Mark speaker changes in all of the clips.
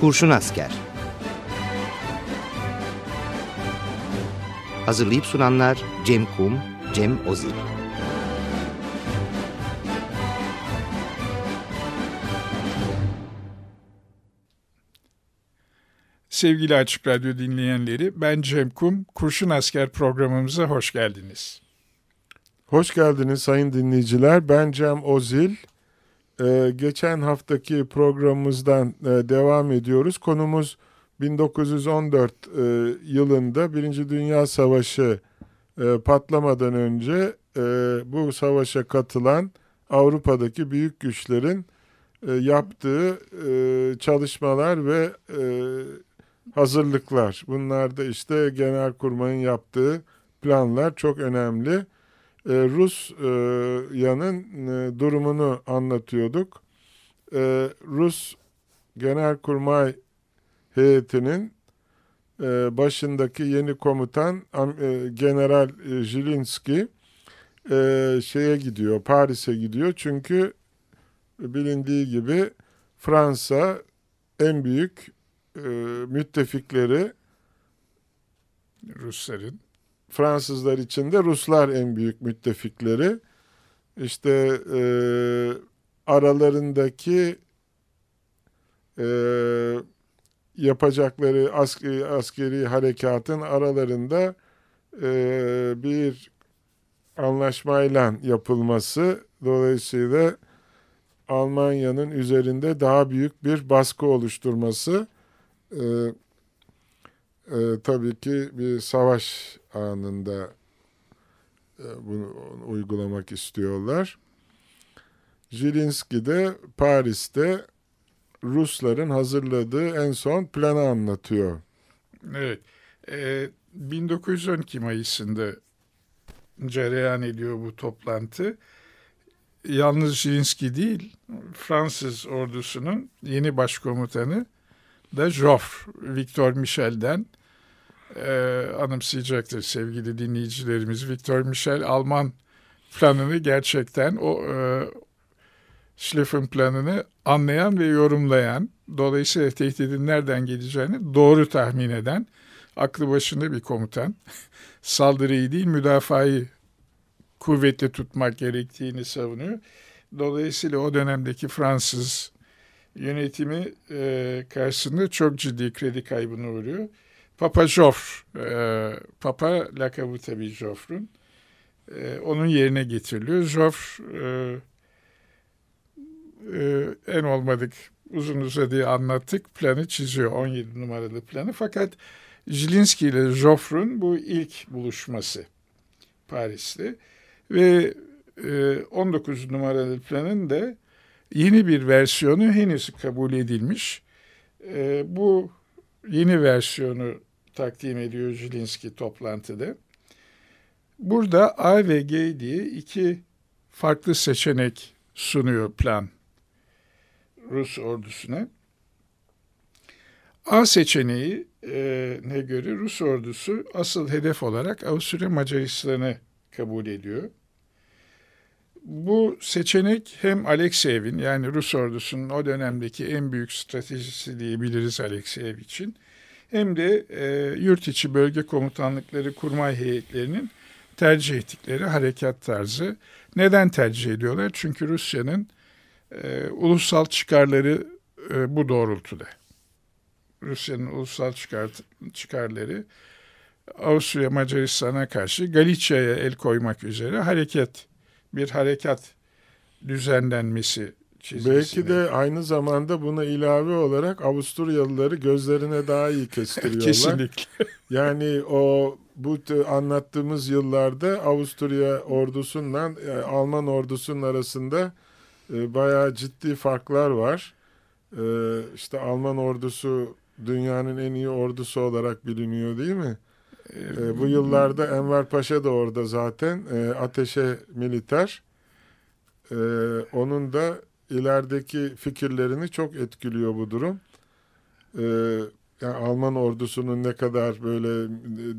Speaker 1: Kurşun Asker Hazırlayıp sunanlar Cem Kum, Cem Ozil
Speaker 2: Sevgili Açık Radyo dinleyenleri, ben Cem Kum, Kurşun Asker programımıza hoş geldiniz.
Speaker 3: Hoş geldiniz sayın dinleyiciler. Ben Cem Ozil. Ee, geçen haftaki programımızdan e, devam ediyoruz. Konumuz 1914 e, yılında Birinci Dünya Savaşı e, patlamadan önce bu savaşa katılan Avrupa'daki büyük güçlerin yaptığı çalışmalar ve hazırlıklar. Bunlar da işte Genelkurmay'ın yaptığı planlar çok önemli. E, Rus e, yanın e, durumunu anlatıyorduk. E, Rus Genelkurmay heyetinin e, başındaki yeni komutan e, General Jilinski e, şeye gidiyor, Paris'e gidiyor. Çünkü bilindiği gibi Fransa en büyük e, müttefikleri
Speaker 2: Rusların.
Speaker 3: Fransızlar için de Ruslar en büyük müttefikleri. İşte e, aralarındaki e, yapacakları askeri, askeri harekatın aralarında e, bir anlaşmayla yapılması dolayısıyla Almanya'nın üzerinde daha büyük bir baskı oluşturması e, e, tabii ki bir savaş anında e, bunu uygulamak istiyorlar. Jilinski de Paris'te Rusların hazırladığı en son planı anlatıyor.
Speaker 2: Evet. E, 1912 Mayıs'ında cereyan ediyor bu toplantı. Yalnız Jilinski değil, Fransız ordusunun yeni başkomutanı da Joffre, Victor Michel'den e, anımsayacaktır sevgili dinleyicilerimiz. Victor Michel Alman planını gerçekten o e, Schliffen planını anlayan ve yorumlayan, dolayısıyla tehditin nereden geleceğini doğru tahmin eden, aklı başında bir komutan. Saldırıyı değil müdafayı kuvvetli tutmak gerektiğini savunuyor. Dolayısıyla o dönemdeki Fransız yönetimi e, karşısında çok ciddi kredi kaybına uğruyor. Papa Joffre, e, Papa lakabı tabii Joffre'un, e, onun yerine getiriliyor. Joffre e, e, en olmadık uzun uzadığı anlattık planı çiziyor 17 numaralı planı fakat Jilinski ile Joffre'un bu ilk buluşması Paris'te ve e, 19 numaralı planın da yeni bir versiyonu henüz kabul edilmiş. E, bu yeni versiyonu takdim ediyor Jilinski toplantıda. Burada A ve G diye iki farklı seçenek sunuyor plan Rus ordusuna. A seçeneği e, ne göre Rus ordusu asıl hedef olarak Avusturya Macaristan'ı kabul ediyor. Bu seçenek hem Alekseev'in yani Rus ordusunun o dönemdeki en büyük stratejisi diyebiliriz Alekseev için hem de e, yurt içi bölge komutanlıkları kurmay heyetlerinin tercih ettikleri harekat tarzı. Neden tercih ediyorlar? Çünkü Rusya'nın e, ulusal çıkarları e, bu doğrultuda. Rusya'nın ulusal çıkar, çıkarları Avusturya Macaristan'a karşı Galicia'ya el koymak üzere hareket bir harekat düzenlenmesi çizgisine.
Speaker 3: Belki de aynı zamanda buna ilave olarak Avusturyalıları gözlerine daha iyi kestiriyorlar.
Speaker 2: Kesinlikle.
Speaker 3: yani o bu anlattığımız yıllarda Avusturya ordusundan e, Alman ordusunun arasında e, bayağı ciddi farklar var. E, işte Alman ordusu dünyanın en iyi ordusu olarak biliniyor değil mi? E, bu yıllarda Enver Paşa da orada zaten e, ateşe militer. E, onun da ilerideki fikirlerini çok etkiliyor bu durum. E, yani Alman ordusunun ne kadar böyle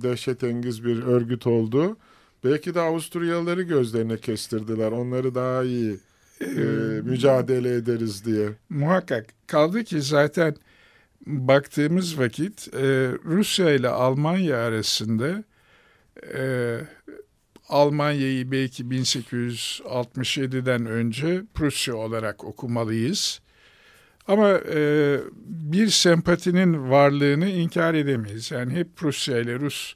Speaker 3: dehşetengiz bir örgüt olduğu belki de Avusturyalıları gözlerine kestirdiler. Onları daha iyi e, mücadele ederiz diye.
Speaker 2: Muhakkak. Kaldı ki zaten baktığımız vakit e, Rusya ile Almanya arasında e, Almanya'yı belki 1867'den önce Prusya olarak okumalıyız. Ama e, bir sempatinin varlığını inkar edemeyiz. Yani hep Prusya ile Rus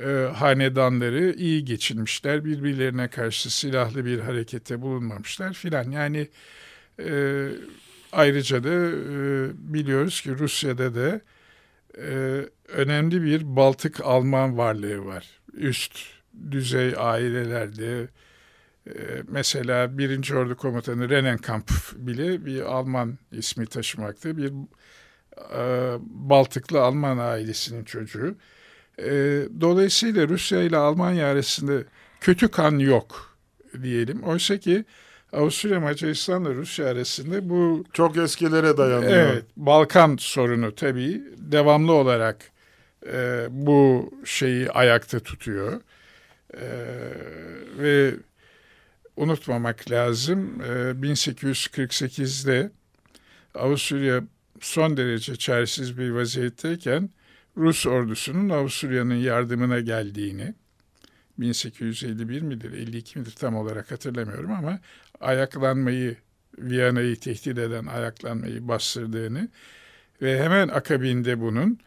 Speaker 2: e, hanedanları iyi geçinmişler. Birbirlerine karşı silahlı bir harekete bulunmamışlar filan. Yani e, ayrıca da e, biliyoruz ki Rusya'da da e, önemli bir Baltık Alman varlığı var. Üst düzey ailelerde e, mesela birinci Ordu Komutanı Renenkamp bile bir Alman ismi taşımakta. Bir e, Baltıklı Alman ailesinin çocuğu. E, dolayısıyla Rusya ile Almanya arasında kötü kan yok diyelim. Oysa ki Avusturya Macaristan ile Rusya arasında bu
Speaker 3: çok eskilere dayanıyor.
Speaker 2: Evet, Balkan sorunu tabii devamlı olarak e, bu şeyi ayakta tutuyor. E, ve unutmamak lazım e, 1848'de Avusturya son derece çaresiz bir vaziyetteyken Rus ordusunun Avusturya'nın yardımına geldiğini 1851 midir 52 midir tam olarak hatırlamıyorum ama ayaklanmayı Viyana'yı tehdit eden ayaklanmayı bastırdığını ve hemen akabinde bunun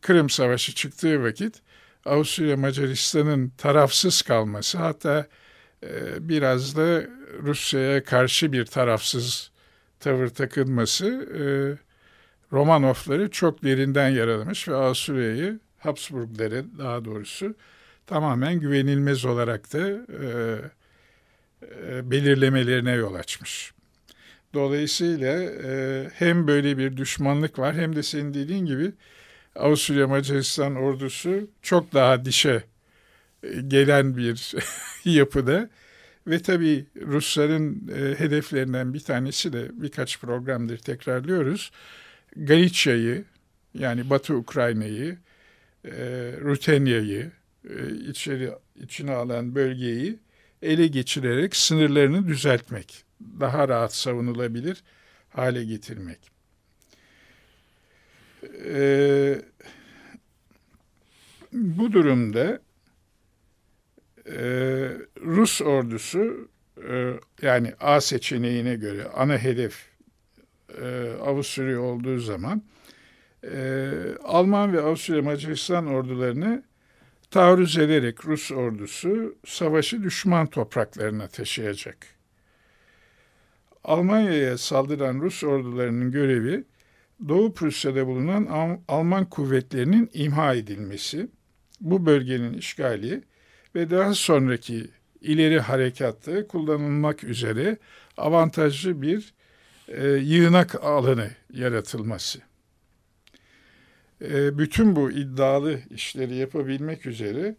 Speaker 2: Kırım Savaşı çıktığı vakit Avusturya Macaristan'ın tarafsız kalması hatta e, biraz da Rusya'ya karşı bir tarafsız tavır takılması e, Romanovları çok derinden yaralamış ve Avusturya'yı Habsburgları daha doğrusu tamamen güvenilmez olarak da e, belirlemelerine yol açmış. Dolayısıyla hem böyle bir düşmanlık var hem de senin dediğin gibi Avusturya Macaristan ordusu çok daha dişe e, gelen bir yapıda ve tabii Rusların e, hedeflerinden bir tanesi de birkaç programdır tekrarlıyoruz. Galicia'yı yani Batı Ukrayna'yı, e, Rutenya'yı, içeri içine alan bölgeyi ele geçirerek sınırlarını düzeltmek, daha rahat savunulabilir hale getirmek. Ee, bu durumda e, Rus ordusu e, yani A seçeneğine göre ana hedef e, Avusturya olduğu zaman e, Alman ve Avusturya Macaristan ordularını taarruz ederek Rus ordusu savaşı düşman topraklarına taşıyacak. Almanya'ya saldıran Rus ordularının görevi Doğu Prusya'da bulunan Alman kuvvetlerinin imha edilmesi, bu bölgenin işgali ve daha sonraki ileri harekatta kullanılmak üzere avantajlı bir e, yığınak alanı yaratılması. E, bütün bu iddialı işleri yapabilmek üzere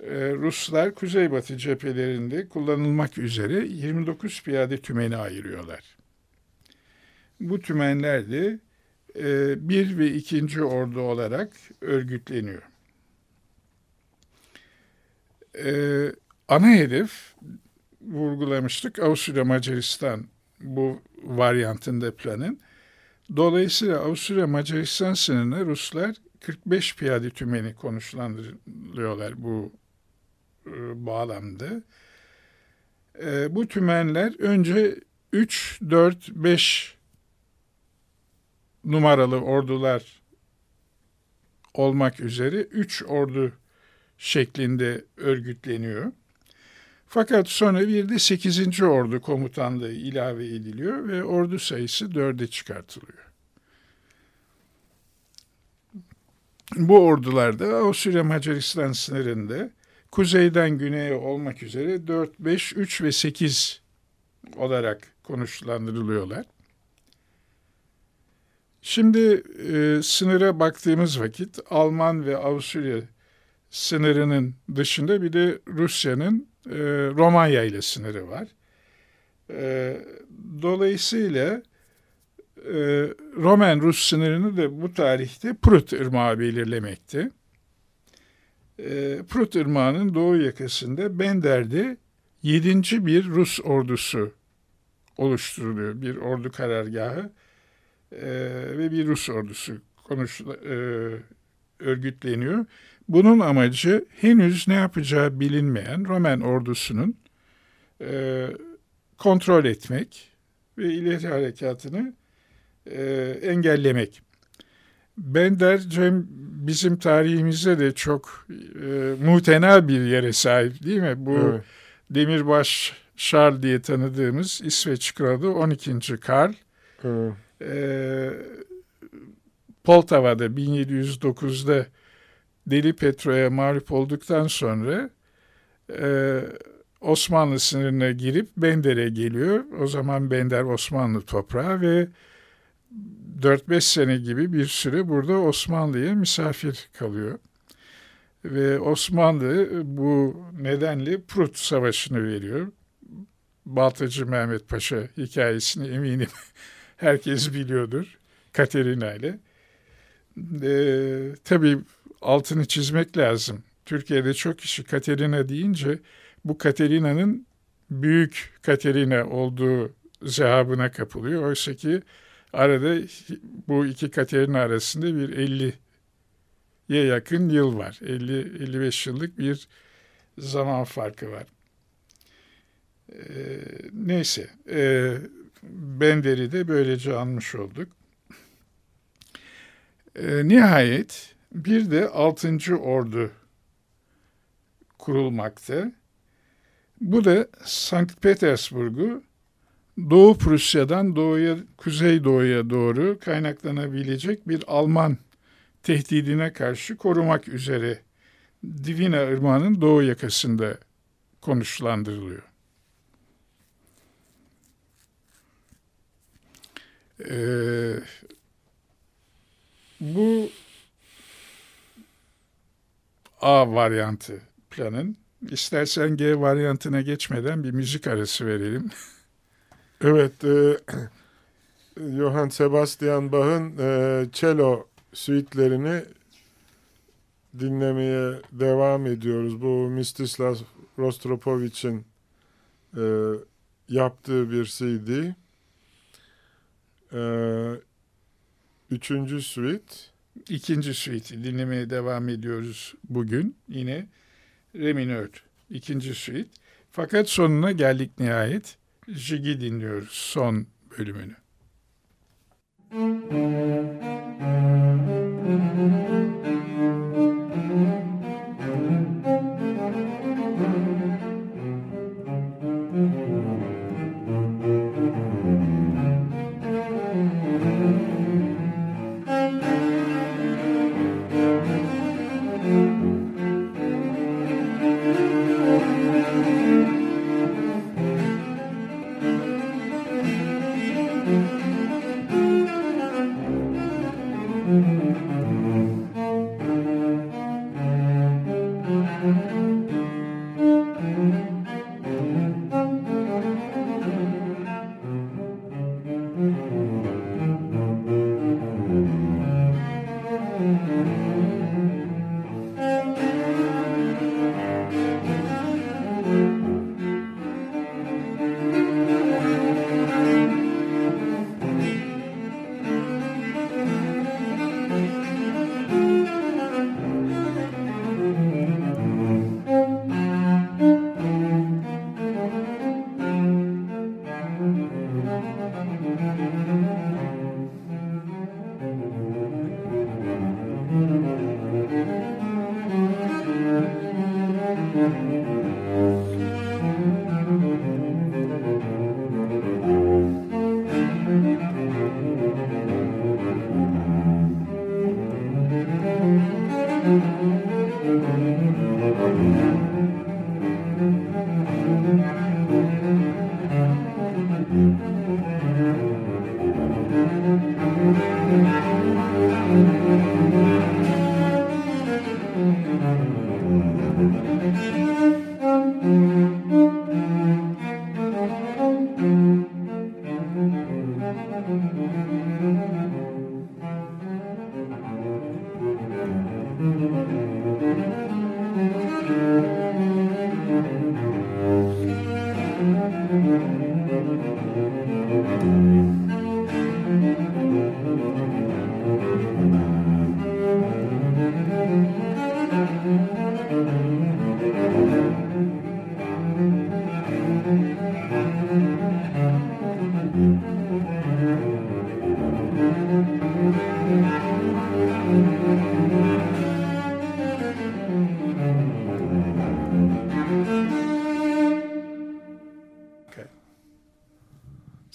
Speaker 2: e, Ruslar Kuzeybatı cephelerinde kullanılmak üzere 29 piyade tümeni ayırıyorlar. Bu tümenler de bir ve ikinci ordu olarak örgütleniyor. Ana hedef vurgulamıştık Avusturya Macaristan bu varyantında planın Dolayısıyla Avusturya Macaristan sınırına Ruslar 45 piyade tümeni konuşlandırılıyorlar bu e, bağlamda. E, bu tümenler önce 3, 4, 5 numaralı ordular olmak üzere 3 ordu şeklinde örgütleniyor. Fakat sonra bir de 8. Ordu komutanlığı ilave ediliyor ve ordu sayısı 4'e çıkartılıyor. Bu ordular da Avusturya Macaristan sınırında kuzeyden güneye olmak üzere 4, 5, 3 ve 8 olarak konuşlandırılıyorlar. Şimdi e, sınıra baktığımız vakit Alman ve Avusturya sınırının dışında bir de Rusya'nın e, Romanya ile sınırı var. E, dolayısıyla e, Roman-Rus sınırını da bu tarihte Prut Irmağı belirlemekte. E, Prut Irmağı'nın doğu yakasında Bender'de yedinci bir Rus ordusu oluşturuluyor. Bir ordu karargahı e, ve bir Rus ordusu konuş, e, örgütleniyor. Bunun amacı henüz ne yapacağı bilinmeyen Roman ordusunun e, kontrol etmek ve ileri harekatını e, engellemek. Bender Cem bizim tarihimizde de çok e, muhtenel bir yere sahip değil mi? Bu evet. Demirbaş Charles diye tanıdığımız İsveç kralı 12. Karl evet. E, Poltava'da 1709'da Deli Petro'ya mağlup olduktan sonra e, Osmanlı sınırına girip Bender'e geliyor. O zaman Bender Osmanlı toprağı ve 4-5 sene gibi bir süre burada Osmanlı'ya misafir kalıyor. Ve Osmanlı bu nedenle Prut Savaşı'nı veriyor. Baltacı Mehmet Paşa hikayesini eminim herkes biliyordur. Katerina ile. Ee, tabii altını çizmek lazım. Türkiye'de çok kişi Katerina deyince bu Katerina'nın büyük Katerina olduğu zehabına kapılıyor. Oysa ki arada bu iki Katerina arasında bir 50'ye yakın yıl var. 50-55 yıllık bir zaman farkı var. Ee, neyse, e, Bender'i de böylece anmış olduk. E, nihayet bir de 6. Ordu kurulmakta. Bu da Sankt Petersburg'u Doğu Prusya'dan doğuya, kuzey doğuya doğru kaynaklanabilecek bir Alman tehdidine karşı korumak üzere Divina Irmağı'nın doğu yakasında konuşlandırılıyor. Ee, bu A varyantı planın. İstersen G varyantına geçmeden bir müzik arası verelim.
Speaker 3: Evet, e, Johann Sebastian Bach'ın e, cello suitlerini dinlemeye devam ediyoruz. Bu Mstislav Rostropovich'in e, yaptığı bir CD. E, üçüncü suite.
Speaker 2: İkinci suite'i dinlemeye devam ediyoruz bugün. Yine re minör. ikinci suite. Fakat sonuna geldik nihayet. Jig'i dinliyoruz son bölümünü. Müzik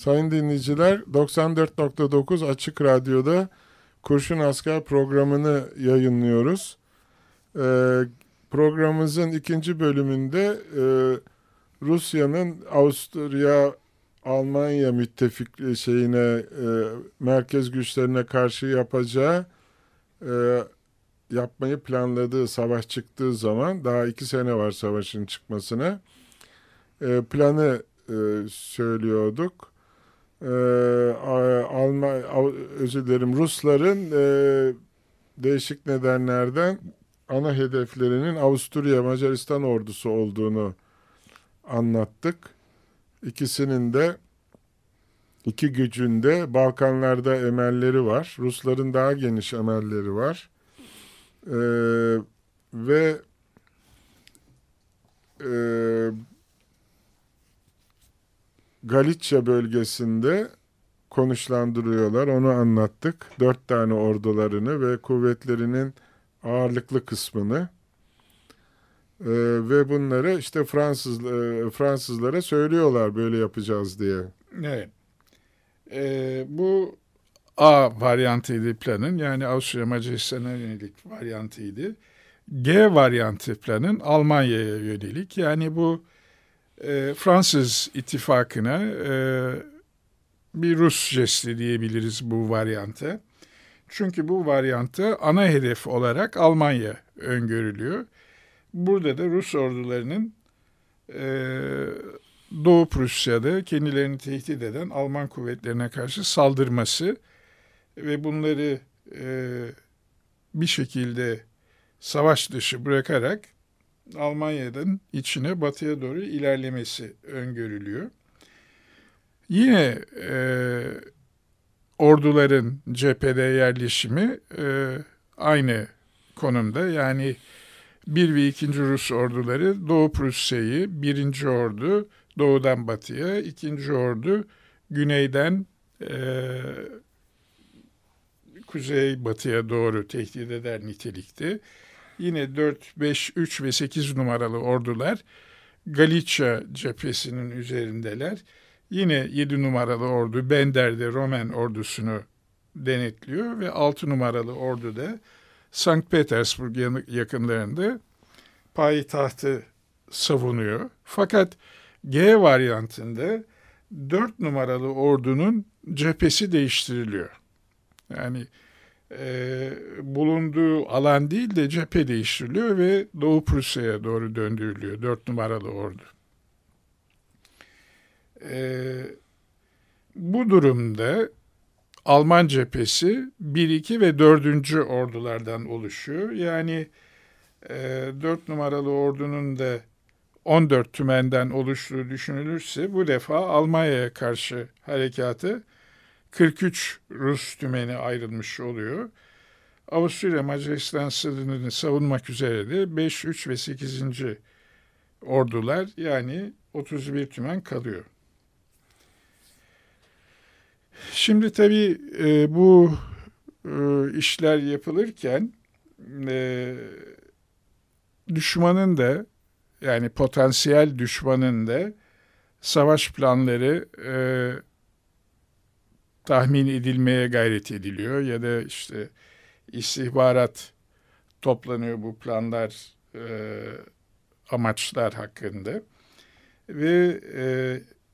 Speaker 3: Sayın dinleyiciler 94.9 Açık Radyo'da Kurşun Asker programını yayınlıyoruz. Ee, programımızın ikinci bölümünde e, Rusya'nın Avusturya Almanya müttefik şeyine e, merkez güçlerine karşı yapacağı e, yapmayı planladığı savaş çıktığı zaman daha iki sene var savaşın çıkmasına e, planı e, söylüyorduk. E, Alman özür dilerim Rusların e, değişik nedenlerden ana hedeflerinin Avusturya Macaristan ordusu olduğunu anlattık. İkisinin de iki gücünde Balkanlarda emelleri var. Rusların daha geniş emelleri var. Ee, ve e, Galicia bölgesinde konuşlandırıyorlar. Onu anlattık. Dört tane ordularını ve kuvvetlerinin ağırlıklı kısmını e, ve bunları işte Fransız e, Fransızlara söylüyorlar böyle yapacağız diye.
Speaker 2: Evet. E, bu A varyantıydı planın yani Avusturya Macaristan'a yönelik varyantıydı. G varyantı planın Almanya'ya yönelik yani bu e, Fransız ittifakına e, bir Rus jesti diyebiliriz bu varyanta. Çünkü bu varyantı ana hedef olarak Almanya öngörülüyor. Burada da Rus ordularının e, Doğu Prusya'da kendilerini tehdit eden Alman kuvvetlerine karşı saldırması ve bunları e, bir şekilde savaş dışı bırakarak Almanya'dan içine batıya doğru ilerlemesi öngörülüyor. Yine e, orduların cephede yerleşimi e, aynı konumda. Yani bir ve ikinci Rus orduları Doğu Prusya'yı, birinci ordu doğudan batıya, ikinci ordu güneyden e, kuzey batıya doğru tehdit eder nitelikte. Yine 4, 5, 3 ve 8 numaralı ordular Galicia cephesinin üzerindeler. Yine 7 numaralı ordu Bender'de Roman ordusunu denetliyor ve 6 numaralı ordu da Sankt Petersburg yakınlarında payitahtı savunuyor. Fakat G varyantında 4 numaralı ordunun cephesi değiştiriliyor. Yani e, bulunduğu alan değil de cephe değiştiriliyor ve Doğu Prusya'ya doğru döndürülüyor 4 numaralı ordu. E, bu durumda Alman cephesi 1, 2 ve 4. ordulardan oluşuyor. Yani e, 4 numaralı ordunun da 14 tümenden oluştuğu düşünülürse bu defa Almanya'ya karşı harekatı 43 Rus tümeni ayrılmış oluyor. Avusturya Macaristan sınırını savunmak üzere de 5, 3 ve 8. ordular yani 31 tümen kalıyor. Şimdi tabii e, bu e, işler yapılırken e, düşmanın da yani potansiyel düşmanın da savaş planları e, tahmin edilmeye gayret ediliyor ya da işte istihbarat toplanıyor bu planlar e, amaçlar hakkında ve e,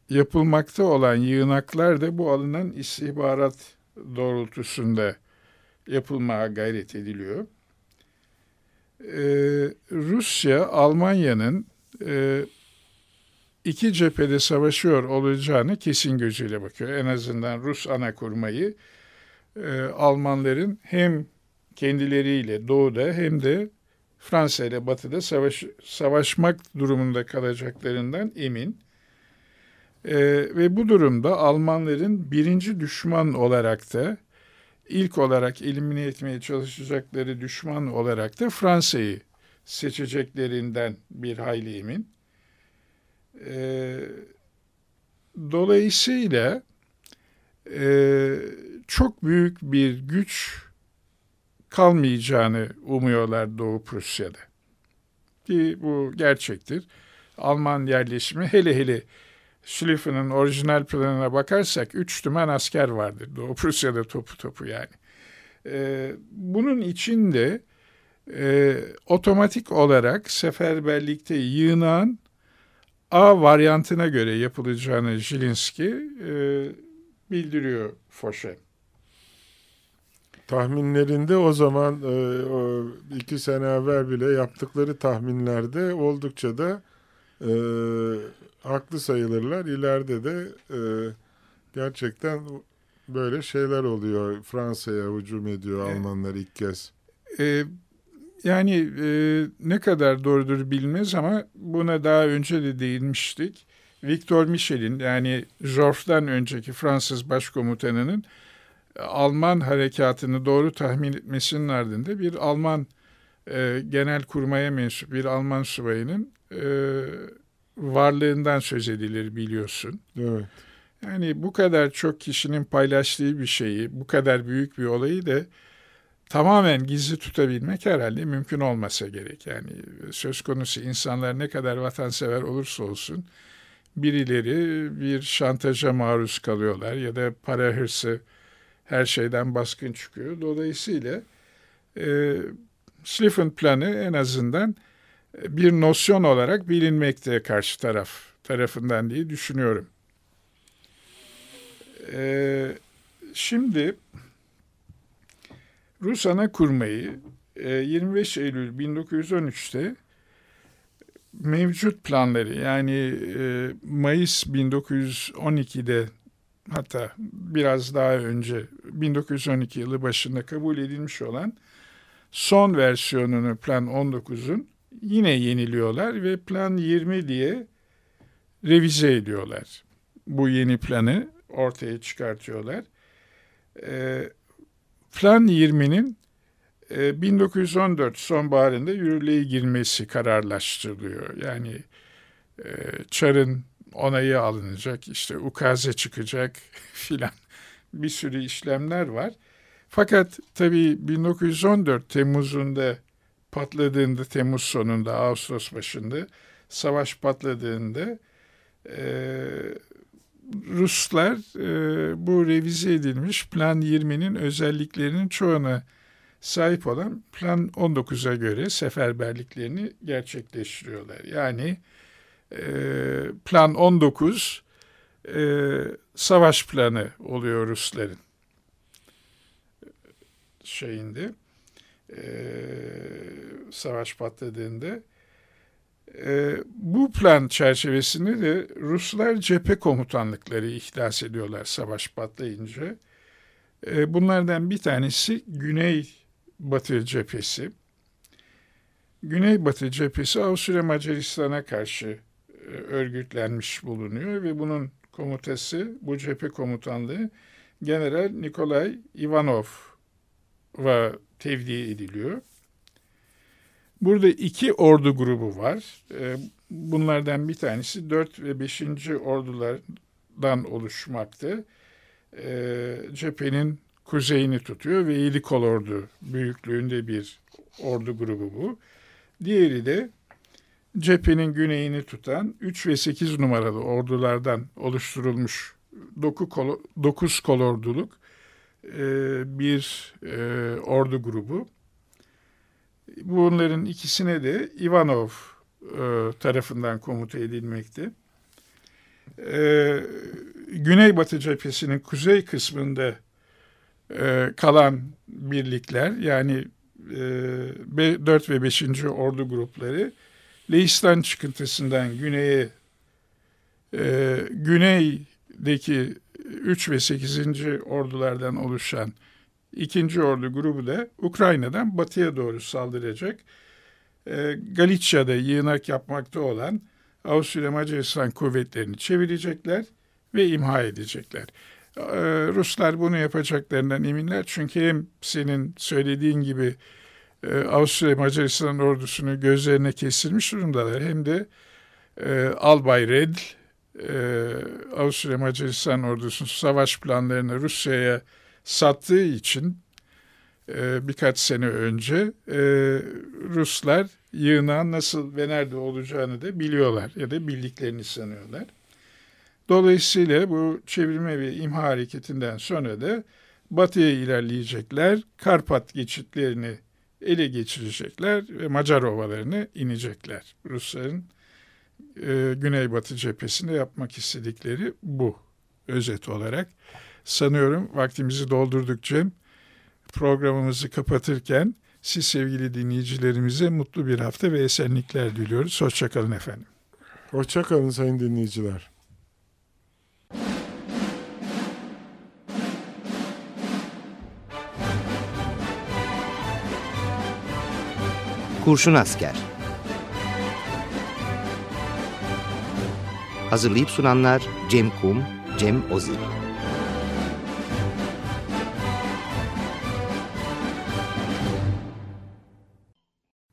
Speaker 2: yapılmakta olan yığınaklar da bu alınan istihbarat doğrultusunda yapılmaya gayret ediliyor. Ee, Rusya, Almanya'nın e, iki cephede savaşıyor olacağını kesin gözüyle bakıyor. En azından Rus ana kurmayı e, Almanların hem kendileriyle doğuda hem de Fransa ile batıda savaş, savaşmak durumunda kalacaklarından emin. E, ve bu durumda Almanların birinci düşman olarak da ilk olarak elimine etmeye çalışacakları düşman olarak da Fransa'yı seçeceklerinden bir hayli emin. E, dolayısıyla e, çok büyük bir güç kalmayacağını umuyorlar Doğu Prusya'da. Ki bu gerçektir. Alman yerleşimi hele hele Schlieffen'in orijinal planına bakarsak üç tümen asker vardır. Doğu Prusya'da topu topu yani. E, bunun içinde e, otomatik olarak seferberlikte yığınan A varyantına göre yapılacağını Jilinski e, bildiriyor Foşe.
Speaker 3: Tahminlerinde o zaman e, o iki sene evvel bile yaptıkları tahminlerde oldukça da e, haklı sayılırlar. İleride de e, gerçekten böyle şeyler oluyor. Fransa'ya hücum ediyor Almanlar ilk kez.
Speaker 2: E, yani e, ne kadar doğrudur bilmez ama buna daha önce de değinmiştik. Victor Michel'in yani Joffre'dan önceki Fransız başkomutanının Alman harekatını doğru tahmin etmesinin ardında bir Alman e, genel kurmaya mensup bir Alman subayının e, varlığından söz edilir biliyorsun.
Speaker 3: Evet.
Speaker 2: Yani bu kadar çok kişinin paylaştığı bir şeyi, bu kadar büyük bir olayı da tamamen gizli tutabilmek herhalde mümkün olmasa gerek. Yani söz konusu insanlar ne kadar vatansever olursa olsun birileri bir şantaja maruz kalıyorlar ya da para hırsı her şeyden baskın çıkıyor. Dolayısıyla e, Schliffen planı en azından bir nosyon olarak bilinmekte karşı taraf tarafından diye düşünüyorum. E, şimdi Rus ana kurmayı 25 e, Eylül 1913'te mevcut planları yani e, Mayıs 1912'de hatta biraz daha önce 1912 yılı başında kabul edilmiş olan son versiyonunu Plan 19'un yine yeniliyorlar ve Plan 20 diye revize ediyorlar. Bu yeni planı ortaya çıkartıyorlar. E, Plan 20'nin 1914 e, sonbaharında yürürlüğe girmesi kararlaştırılıyor. Yani e, Çar'ın onayı alınacak, işte ukaze çıkacak filan bir sürü işlemler var. Fakat tabii 1914 Temmuz'unda patladığında, Temmuz sonunda, Ağustos başında savaş patladığında e, Ruslar e, bu revize edilmiş Plan 20'nin özelliklerinin çoğuna sahip olan Plan 19'a göre seferberliklerini gerçekleştiriyorlar. Yani e, Plan 19 e, savaş planı oluyor Rusların şeyinde e, savaş patladığında e, bu plan çerçevesinde de Ruslar cephe komutanlıkları ihdas ediyorlar savaş patlayınca. E, bunlardan bir tanesi Güney Batı cephesi. Güney Batı cephesi Avusturya Macaristan'a karşı e, örgütlenmiş bulunuyor ve bunun komutası, bu cephe komutanlığı General Nikolay Ivanov'a tevdi ediliyor. Burada iki ordu grubu var. Ee, bunlardan bir tanesi 4 ve 5. ordulardan oluşmakta. Ee, cephenin kuzeyini tutuyor ve 7 ordu büyüklüğünde bir ordu grubu bu. Diğeri de cephenin güneyini tutan 3 ve 8 numaralı ordulardan oluşturulmuş 9 kolorduluk e, bir e, ordu grubu. Bunların ikisine de Ivanov e, tarafından komuta edilmekte. E, Güneybatı cephesinin kuzey kısmında e, kalan birlikler yani e, 4 ve 5. ordu grupları Leistan çıkıntısından güneye e, güneydeki 3 ve 8. ordulardan oluşan İkinci ordu grubu da Ukrayna'dan batıya doğru saldıracak. E, Galicia'da yığınak yapmakta olan Avusturya Macaristan kuvvetlerini çevirecekler ve imha edecekler. E, Ruslar bunu yapacaklarından eminler çünkü hem senin söylediğin gibi e, Avusturya Macaristan ordusunu gözlerine kestirmiş durumdalar hem de e, Albay Red e, Avusturya Macaristan ordusunun savaş planlarını Rusya'ya sattığı için e, birkaç sene önce e, Ruslar yığınağın nasıl ve nerede olacağını da biliyorlar ya da bildiklerini sanıyorlar. Dolayısıyla bu çevirme ve imha hareketinden sonra da batıya ilerleyecekler. Karpat geçitlerini ele geçirecekler ve Macar ovalarını inecekler. Rusların e, Güneybatı cephesinde yapmak istedikleri bu özet olarak. Sanıyorum vaktimizi doldurduk Cem. Programımızı kapatırken siz sevgili dinleyicilerimize mutlu bir hafta ve esenlikler diliyoruz. Hoşçakalın efendim.
Speaker 3: Hoşçakalın sayın dinleyiciler.
Speaker 1: Kurşun Asker Hazırlayıp sunanlar Cem Kum, Cem Ozil